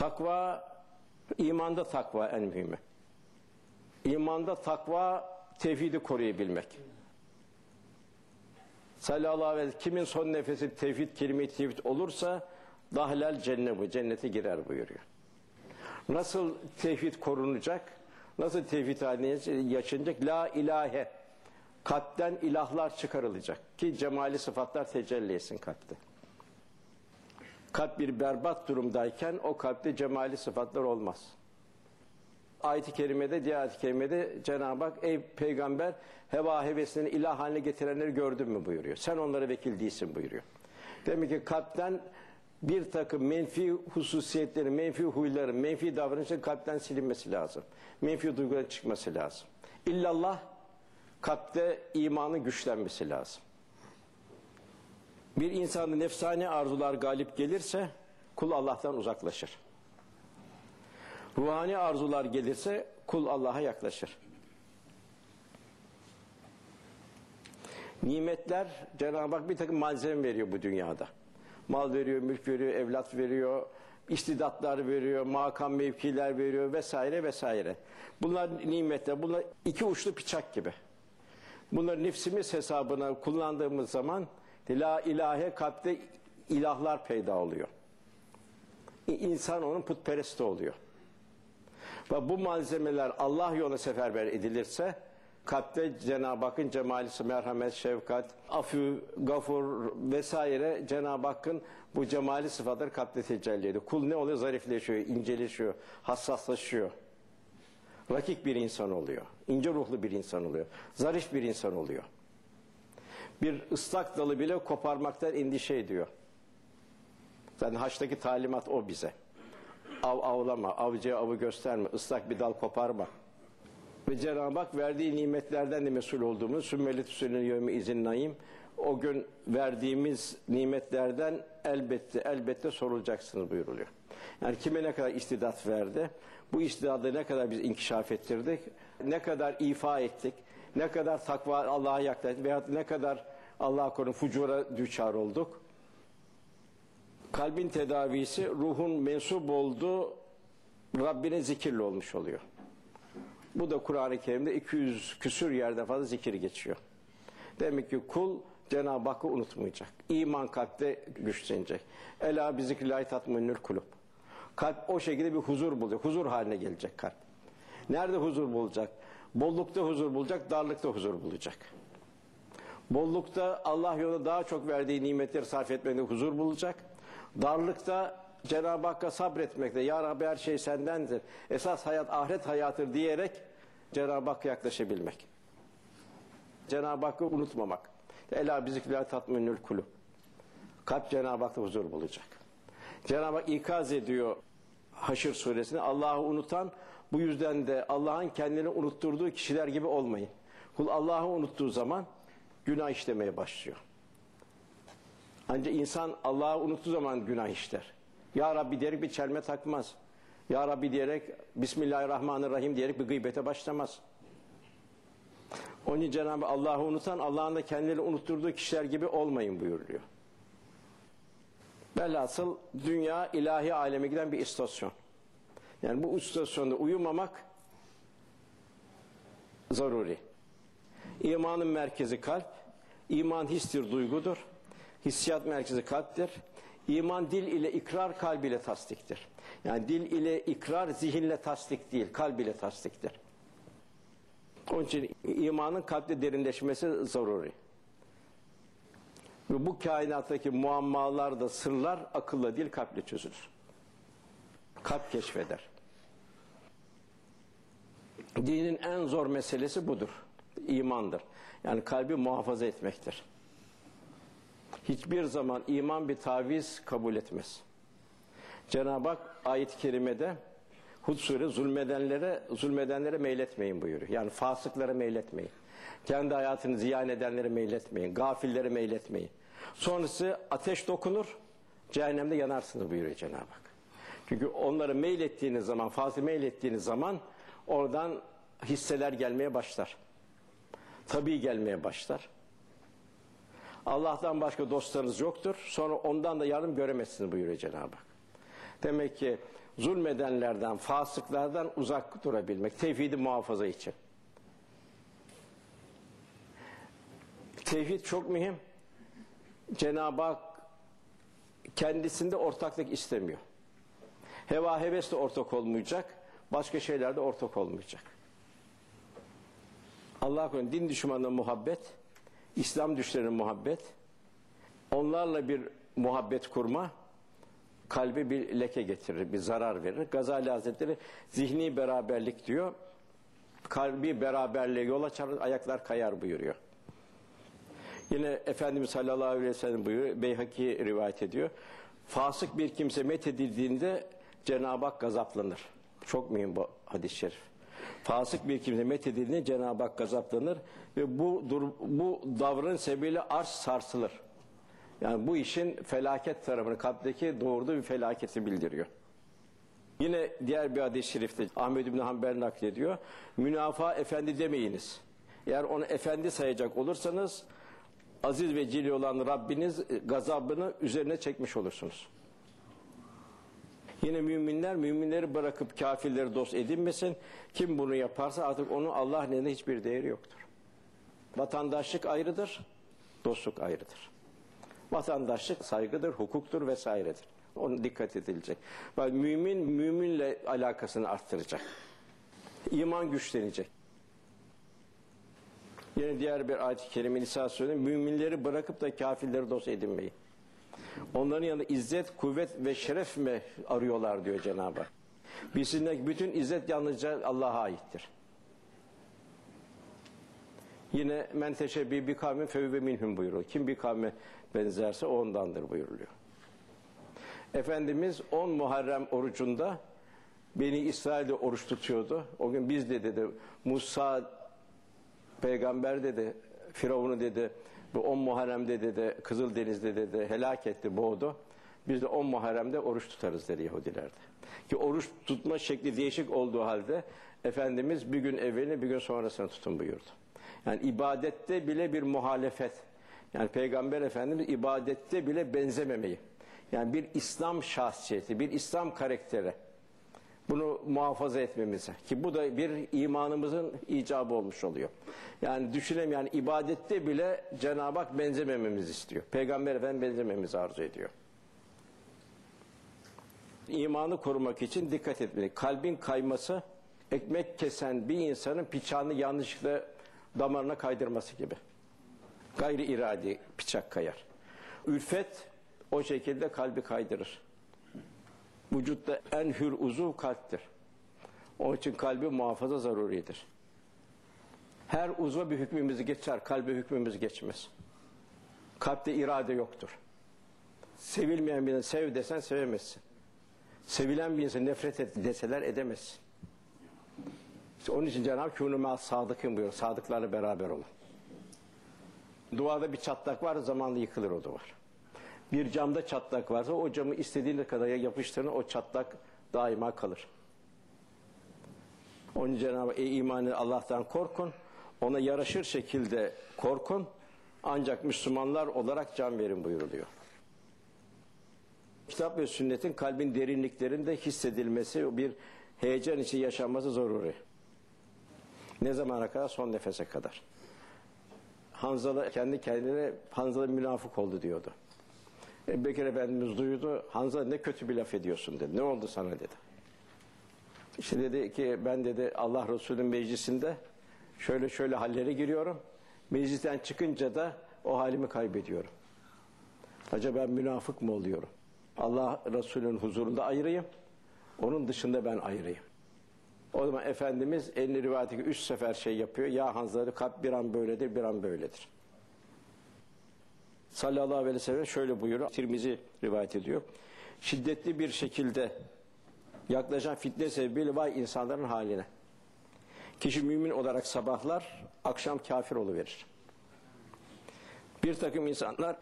Takva, imanda takva en mühimi. İmanda takva, tevhidi koruyabilmek. Sallallahu aleyhi ve kimin son nefesi tevhid, kelime-i tevhid olursa dahlel cennet cennete girer buyuruyor. Nasıl tevhid korunacak? Nasıl tevhid haline yaşanacak? La ilahe. Kalpten ilahlar çıkarılacak. Ki cemali sıfatlar tecelli etsin kalpte. Kalp bir berbat durumdayken o kalpte cemali sıfatlar olmaz. Ayet-i kerimede, diğer ayet-i kerimede Cenab-ı Hak ey peygamber heva hevesini ilah haline getirenleri gördün mü buyuruyor. Sen onlara vekil değilsin buyuruyor. Demek ki kalpten bir takım menfi hususiyetlerin, menfi huyların, menfi davranışların kalpten silinmesi lazım. Menfi duyguların çıkması lazım. İllallah kalpte imanın güçlenmesi lazım. Bir insanda nefsani arzular galip gelirse kul Allah'tan uzaklaşır. Ruhani arzular gelirse kul Allah'a yaklaşır. Nimetler Cenab-ı Hak bir takım malzeme veriyor bu dünyada. Mal veriyor, mülk veriyor, evlat veriyor, istidatlar veriyor, makam mevkiler veriyor vesaire vesaire. Bunlar nimetler, bunlar iki uçlu bıçak gibi. Bunları nefsimiz hesabına kullandığımız zaman la ilahe kalpte ilahlar peyda oluyor. İnsan onun putperesti oluyor. Ve bu malzemeler Allah yoluna seferber edilirse kalpte Cenab-ı Hakk'ın cemalisi, merhamet, şefkat, afü, gafur vesaire Cenab-ı Hakk'ın bu cemali sıfatları kalpte tecelli ediyor. Kul ne oluyor? Zarifleşiyor, inceleşiyor, hassaslaşıyor. Rakik bir insan oluyor. ince ruhlu bir insan oluyor. Zarif bir insan oluyor. Bir ıslak dalı bile koparmaktan endişe ediyor. Zaten haçtaki talimat o bize. Av avlama, avcıya avı gösterme, ıslak bir dal koparma. Ve Cenab-ı Hak verdiği nimetlerden de mesul olduğumuz sümmeli tüsülün yevmi izin o gün verdiğimiz nimetlerden elbette elbette sorulacaksınız buyuruluyor. Yani kime ne kadar istidat verdi, bu istidadı ne kadar biz inkişaf ettirdik, ne kadar ifa ettik, ne kadar takva Allah'a yaklaştık veya ne kadar Allah'a korun fucura düçar olduk. Kalbin tedavisi ruhun mensup olduğu Rabbine zikirli olmuş oluyor. Bu da Kur'an-ı Kerim'de 200 küsür yerde fazla zikir geçiyor. Demek ki kul Cenab-ı Hakk'ı unutmayacak. İman kalpte güçlenecek. Ela bi zikrillahi tatminnül kulub. Kalp o şekilde bir huzur bulacak. Huzur haline gelecek kalp. Nerede huzur bulacak? Bollukta huzur bulacak, darlıkta huzur bulacak. Bollukta Allah yolunda daha çok verdiği nimetleri sarf etmekte huzur bulacak. Darlıkta Cenab-ı Hakk'a sabretmekte. Ya Rabbi her şey sendendir. Esas hayat ahiret hayatıdır diyerek Cenab-ı Hakk'a yaklaşabilmek. Cenab-ı Hakk'ı unutmamak. Ela bizikler tatminül kulub. Kalp Cenab-ı Hak'ta huzur bulacak. Cenab-ı Hak ikaz ediyor Haşr suresinde Allah'ı unutan bu yüzden de Allah'ın kendini unutturduğu kişiler gibi olmayın. Kul Allah'ı unuttuğu zaman günah işlemeye başlıyor. Ancak insan Allah'ı unuttuğu zaman günah işler. Ya Rabbi diyerek bir çelme takmaz. Ya Rabbi diyerek Bismillahirrahmanirrahim diyerek bir gıybete başlamaz. Onun için Cenab-ı Allah'ı unutan Allah'ın da kendilerini unutturduğu kişiler gibi olmayın buyuruyor. Velhasıl dünya ilahi aleme giden bir istasyon. Yani bu istasyonda uyumamak zaruri. İmanın merkezi kalp, iman histir, duygudur. Hissiyat merkezi kalptir. İman dil ile ikrar, kalb ile tasdiktir. Yani dil ile ikrar, zihinle tasdik değil, kalb ile tasdiktir. Onun için imanın kalpte derinleşmesi zaruri. Ve bu kainattaki muammalar da sırlar akılla değil kalple çözülür. Kalp keşfeder. Dinin en zor meselesi budur. İmandır. Yani kalbi muhafaza etmektir. Hiçbir zaman iman bir taviz kabul etmez. Cenab-ı Hak ayet-i kerimede Hud sure zulmedenlere zulmedenlere meyletmeyin buyuruyor. Yani fasıklara meyletmeyin. Kendi hayatını ziyan edenlere meyletmeyin. Gafillere meyletmeyin. Sonrası ateş dokunur, cehennemde yanarsınız buyuruyor Cenab-ı Hak. Çünkü onları meylettiğiniz zaman, fazla meylettiğiniz zaman oradan hisseler gelmeye başlar. Tabii gelmeye başlar. Allah'tan başka dostlarınız yoktur. Sonra ondan da yardım göremezsiniz buyuruyor Cenab-ı Hak. Demek ki zulmedenlerden, fasıklardan uzak durabilmek. Tevhidi muhafaza için. Tevhid çok mühim. Cenab-ı Hak kendisinde ortaklık istemiyor. Heva heves de ortak olmayacak, başka şeyler de ortak olmayacak. Allah korusun din düşmanına muhabbet, İslam düşlerine muhabbet, onlarla bir muhabbet kurma, kalbi bir leke getirir, bir zarar verir. Gazali Hazretleri zihni beraberlik diyor, kalbi beraberliğe yol açar, ayaklar kayar buyuruyor. Yine Efendimiz sallallahu aleyhi ve sellem buyuruyor, Beyhaki rivayet ediyor. Fasık bir kimse methedildiğinde Cenab-ı Hak gazaplanır. Çok mühim bu hadis-i şerif. Fasık bir kimse methedildiğinde Cenab-ı Hak gazaplanır ve bu dur, bu davranış sebebiyle arş sarsılır. Yani bu işin felaket tarafını, kalpteki doğurduğu bir felaketi bildiriyor. Yine diğer bir hadis-i şerifte Ahmed İbni Hanbel naklediyor. Münafığa efendi demeyiniz. Eğer onu efendi sayacak olursanız aziz ve cili olan Rabbiniz gazabını üzerine çekmiş olursunuz. Yine müminler müminleri bırakıp kafirleri dost edinmesin. Kim bunu yaparsa artık onun Allah nezdinde hiçbir değeri yoktur. Vatandaşlık ayrıdır, dostluk ayrıdır. Vatandaşlık saygıdır, hukuktur vesairedir. Ona dikkat edilecek. Bak, mümin müminle alakasını arttıracak. İman güçlenecek. Yine diğer bir ayet-i kerime Nisa. Müminleri bırakıp da kafirleri dost edinmeyin. Onların yanında izzet, kuvvet ve şeref mi arıyorlar diyor Cenab-ı Hak. Bizimdeki bütün izzet yalnızca Allah'a aittir. Yine men teşebbi bir kavmin fevve minhum buyuruyor. Kim bir kavme benzerse ondandır buyuruluyor. Efendimiz 10 Muharrem orucunda Beni İsrail'de oruç tutuyordu. O gün biz de dedi Musa peygamber dedi Firavun'u dedi bu 10 Muharrem'de dedi Kızıldeniz'de dedi helak etti boğdu. Biz de 10 Muharrem'de oruç tutarız dedi Yahudilerde. Ki oruç tutma şekli değişik olduğu halde Efendimiz bir gün evvelini bir gün sonrasını tutun buyurdu. Yani ibadette bile bir muhalefet. Yani Peygamber Efendimiz ibadette bile benzememeyi. Yani bir İslam şahsiyeti, bir İslam karakteri. Bunu muhafaza etmemize. Ki bu da bir imanımızın icabı olmuş oluyor. Yani düşünelim yani ibadette bile Cenab-ı Hak benzemememizi istiyor. Peygamber Efendimiz benzememizi arzu ediyor. İmanı korumak için dikkat etmeli. Kalbin kayması ekmek kesen bir insanın bıçağını yanlışlıkla damarına kaydırması gibi. Gayri iradi bıçak kayar. Ülfet o şekilde kalbi kaydırır. Vücutta en hür uzuv kalptir. Onun için kalbi muhafaza zaruridir. Her uzva bir hükmümüzü geçer, kalbe hükmümüz geçmez. Kalpte irade yoktur. Sevilmeyen birine sev desen sevemezsin. Sevilen bir insan nefret et deseler edemezsin. İşte onun için Cenab-ı kûnû sadıkın buyuruyor. Sadıklarla beraber olun. Duvarda bir çatlak var, zamanla yıkılır o duvar. Bir camda çatlak varsa o camı istediğine kadar yapıştırın o çatlak daima kalır. Onun Cenab-ı Ey imanı Allah'tan korkun. Ona yaraşır şekilde korkun. Ancak Müslümanlar olarak can verin buyuruluyor. Kitap ve sünnetin kalbin derinliklerinde hissedilmesi, bir heyecan içi yaşanması zaruri. Ne zamana kadar? Son nefese kadar. Hanzala kendi kendine Hanzala münafık oldu diyordu. E, Bekir Efendimiz duydu. Hanzala ne kötü bir laf ediyorsun dedi. Ne oldu sana dedi. İşte dedi ki ben dedi Allah Resulü'nün meclisinde şöyle şöyle hallere giriyorum. Meclisten çıkınca da o halimi kaybediyorum. Acaba ben münafık mı oluyorum? Allah Resulü'nün huzurunda ayırayım. Onun dışında ben ayırayım. O zaman Efendimiz elini rivayeti üç sefer şey yapıyor. Ya Hanzala kalp bir an böyledir, bir an böyledir. Sallallahu aleyhi ve sellem şöyle buyuruyor. Tirmizi rivayet ediyor. Şiddetli bir şekilde yaklaşan fitne sebebiyle vay insanların haline. Kişi mümin olarak sabahlar, akşam kafir oluverir. Bir takım insanlar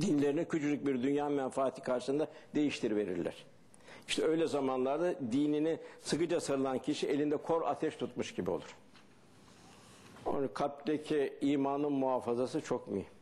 dinlerini küçücük bir dünya menfaati karşısında değiştiriverirler. İşte öyle zamanlarda dinini sıkıca sarılan kişi elinde kor ateş tutmuş gibi olur. Onun kalpteki imanın muhafazası çok mühim.